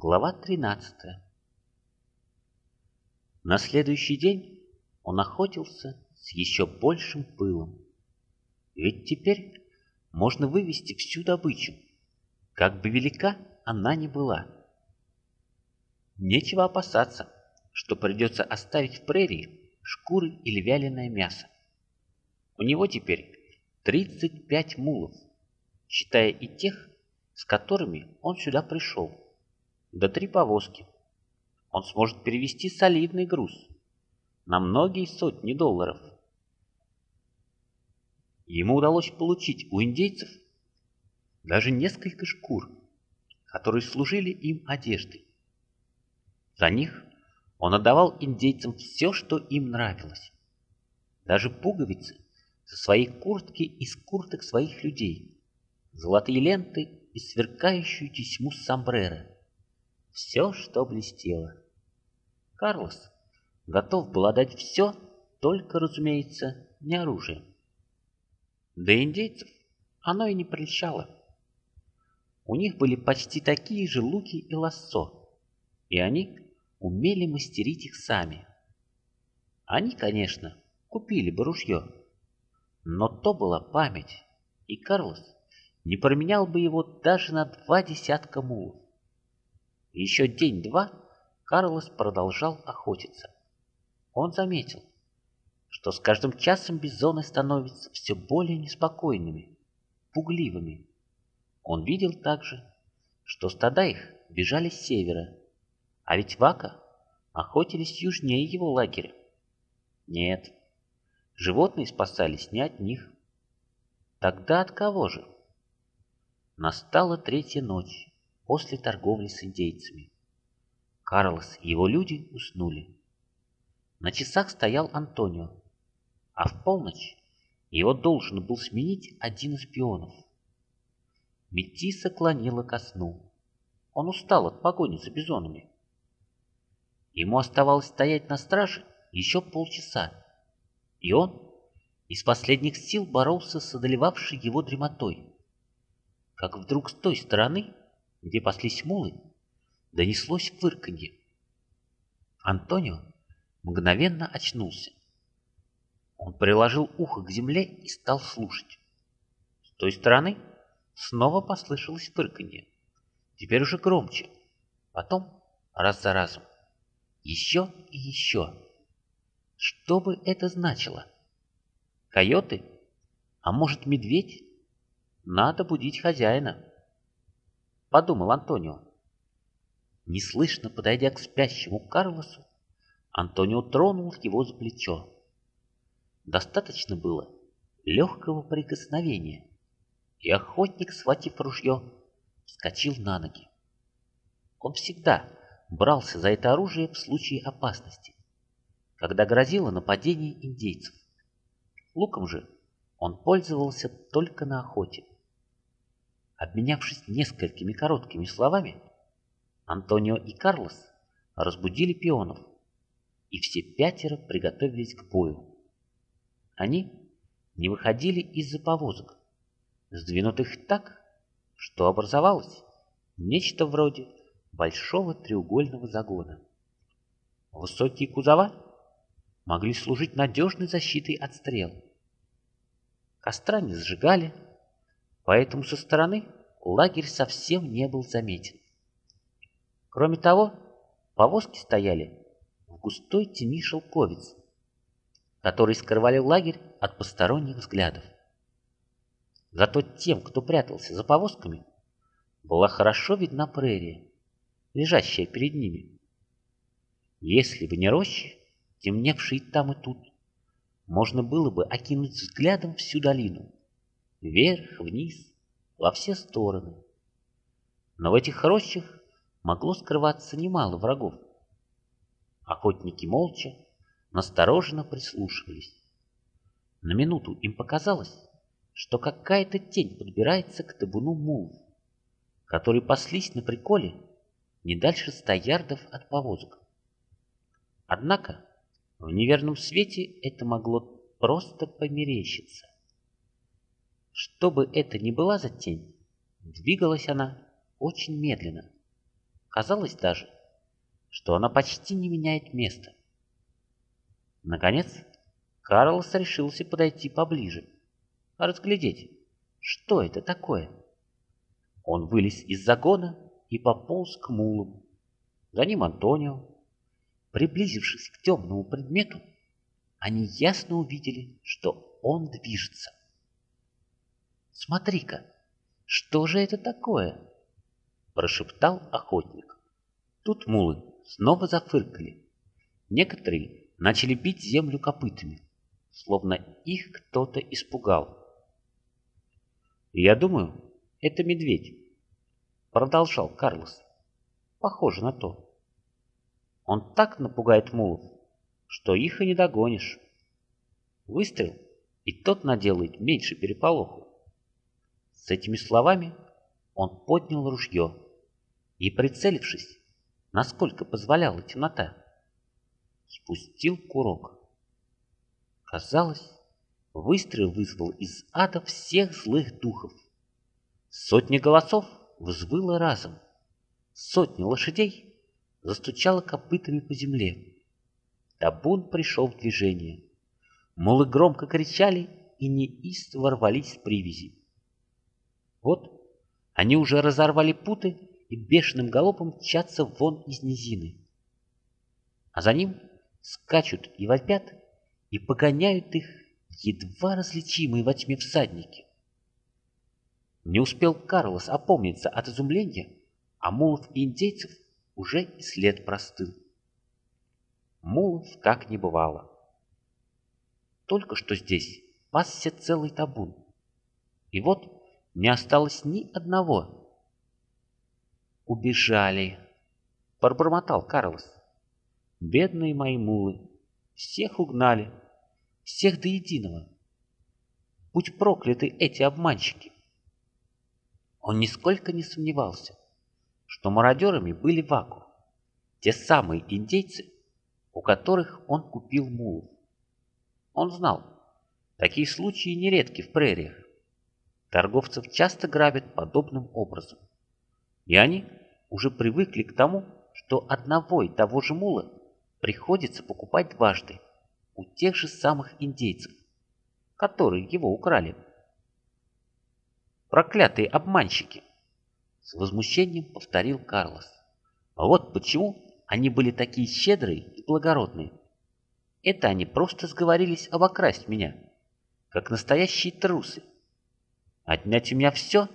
Глава 13 На следующий день он охотился с еще большим пылом. Ведь теперь можно вывести всю добычу, как бы велика она ни была. Нечего опасаться, что придется оставить в прерии шкуры или вяленое мясо. У него теперь 35 мулов, считая и тех, с которыми он сюда пришел, да три повозки. Он сможет перевести солидный груз на многие сотни долларов. Ему удалось получить у индейцев даже несколько шкур, которые служили им одеждой. За них он отдавал индейцам все, что им нравилось. Даже пуговицы со своей куртки из курток своих людей, золотые ленты и сверкающую тесьму сомбреро. Все, что блестело. Карлос готов был отдать все, только, разумеется, не оружием. Да индейцев оно и не прельщало. У них были почти такие же луки и лассо, и они умели мастерить их сами. Они, конечно, купили бы ружье, но то была память, и Карлос не променял бы его даже на два десятка мулов. Еще день-два Карлос продолжал охотиться. Он заметил, что с каждым часом бизоны становятся все более неспокойными, пугливыми. Он видел также, что стада их бежали с севера, а ведь вака охотились южнее его лагеря. Нет, животные спасались не от них. Тогда от кого же? Настала третья ночь после торговли с индейцами. Карлос и его люди уснули. На часах стоял Антонио, а в полночь его должен был сменить один из пионов. Метиса клонила ко сну. Он устал от погони за бизонами. Ему оставалось стоять на страже еще полчаса, и он из последних сил боролся с одолевавшей его дремотой как вдруг с той стороны, где паслись мулы, донеслось фырканье. Антонио мгновенно очнулся. Он приложил ухо к земле и стал слушать. С той стороны снова послышалось фырканье, теперь уже громче, потом раз за разом, еще и еще. Что бы это значило? Койоты? А может, медведь? Надо будить хозяина. Подумал Антонио. Неслышно подойдя к спящему Карлосу, Антонио тронул его за плечо. Достаточно было легкого прикосновения, и охотник, схватив ружье, вскочил на ноги. Он всегда брался за это оружие в случае опасности, когда грозило нападение индейцев. Луком же он пользовался только на охоте. Обменявшись несколькими короткими словами, Антонио и Карлос разбудили пионов, и все пятеро приготовились к бою. Они не выходили из-за повозок, сдвинутых так, что образовалось нечто вроде большого треугольного загона. Высокие кузова могли служить надежной защитой от стрел. Костра не сжигали, поэтому со стороны лагерь совсем не был заметен. Кроме того, повозки стояли в густой тени шелковиц, которые скрывали лагерь от посторонних взглядов. Зато тем, кто прятался за повозками, была хорошо видна прерия, лежащая перед ними. Если бы не рощи, темневшие там и тут, можно было бы окинуть взглядом всю долину вверх, вниз, во все стороны. Но в этих рощах могло скрываться немало врагов. Охотники молча, настороженно прислушивались. На минуту им показалось, что какая-то тень подбирается к табуну мулов, которые паслись на приколе не дальше ста ярдов от повозок. Однако в неверном свете это могло просто померещиться. Что бы это ни была за тень, двигалась она очень медленно. казалось даже, что она почти не меняет места. Наконец, Карлос решился подойти поближе, разглядеть, что это такое. Он вылез из загона и пополз к мулам. За ним Антонио. Приблизившись к темному предмету, они ясно увидели, что он движется. «Смотри-ка, что же это такое?» – прошептал охотник. Тут мулы снова зафыркали. Некоторые начали бить землю копытами, словно их кто-то испугал. «Я думаю, это медведь», — продолжал Карлос. «Похоже на то. Он так напугает мулов, что их и не догонишь. Выстрел, и тот наделает меньше переполоху». С этими словами он поднял ружье и, прицелившись, насколько позволяла темнота, спустил курок. Казалось, выстрел вызвал из ада всех злых духов. Сотни голосов взвыло разом. Сотни лошадей застучало копытами по земле. Табун пришел в движение. Мулы громко кричали и неистово ворвались с привязи. Вот они уже разорвали путы и бешеным галопом мчатся вон из низины. А за ним скачут и вопят, и погоняют их едва различимые во тьме всадники. Не успел Карлос опомниться от изумления, а мулов и индейцев уже и след простыл. Мулов как не бывало. Только что здесь пасся целый табун. И вот не осталось ни одного. «Убежали!» — пробормотал Карлос. «Бедные мои мулы! Всех угнали! Всех до единого! Будь прокляты эти обманщики!» Он нисколько не сомневался, что мародерами были ваку, те самые индейцы, у которых он купил мулов. Он знал, такие случаи нередки в прериях. Торговцев часто грабят подобным образом. И они уже привыкли к тому, что одного и того же мула приходится покупать дважды у тех же самых индейцев, которые его украли. Проклятые обманщики! С возмущением повторил Карлос. А вот почему они были такие щедрые и благородные. Это они просто сговорились обокрасть меня, как настоящие трусы. Отнять у меня все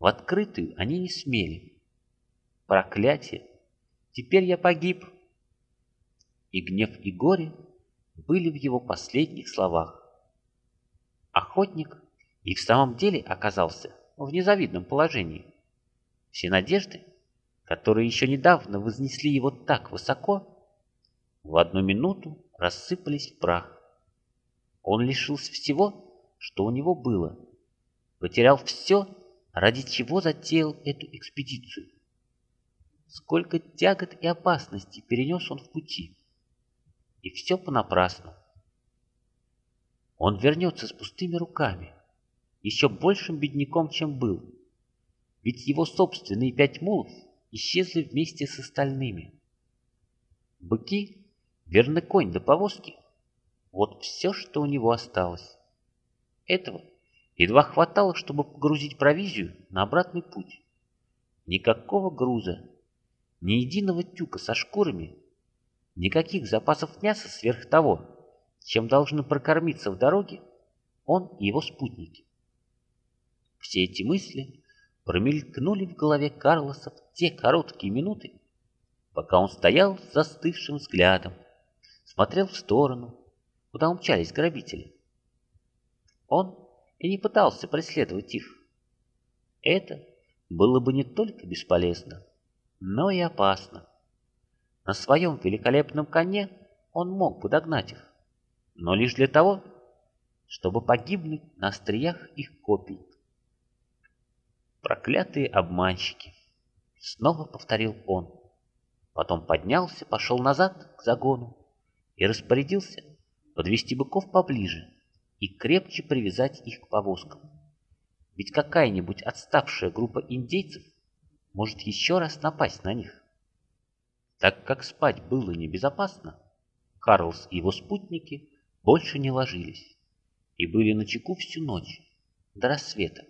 в открытую они не смели. Проклятие! Теперь я погиб. И гнев и горе были в его последних словах. Охотник и в самом деле оказался в незавидном положении. Все надежды, которые еще недавно вознесли его так высоко, в одну минуту рассыпались в прах. Он лишился всего, что у него было — потерял все, ради чего затеял эту экспедицию. Сколько тягот и опасностей перенес он в пути. И все понапрасну. Он вернется с пустыми руками, еще большим бедняком, чем был. Ведь его собственные пять мулов исчезли вместе с остальными. Быки, верный конь до повозки — вот все, что у него осталось. Этого Едва хватало, чтобы погрузить провизию на обратный путь. Никакого груза, ни единого тюка со шкурами, никаких запасов мяса сверх того, чем должны прокормиться в дороге он и его спутники. Все эти мысли промелькнули в голове Карлоса в те короткие минуты, пока он стоял с застывшим взглядом, смотрел в сторону, куда умчались грабители. Он и не пытался преследовать их. Это было бы не только бесполезно, но и опасно. На своем великолепном коне он мог бы догнать их, но лишь для того, чтобы погибнуть на остриях их копий. Проклятые обманщики! Снова повторил он. Потом поднялся, пошел назад к загону и распорядился подвести быков поближе, и крепче привязать их к повозкам. Ведь какая-нибудь отставшая группа индейцев может еще раз напасть на них. Так как спать было небезопасно, Карлс и его спутники больше не ложились и были на чеку всю ночь, до рассвета.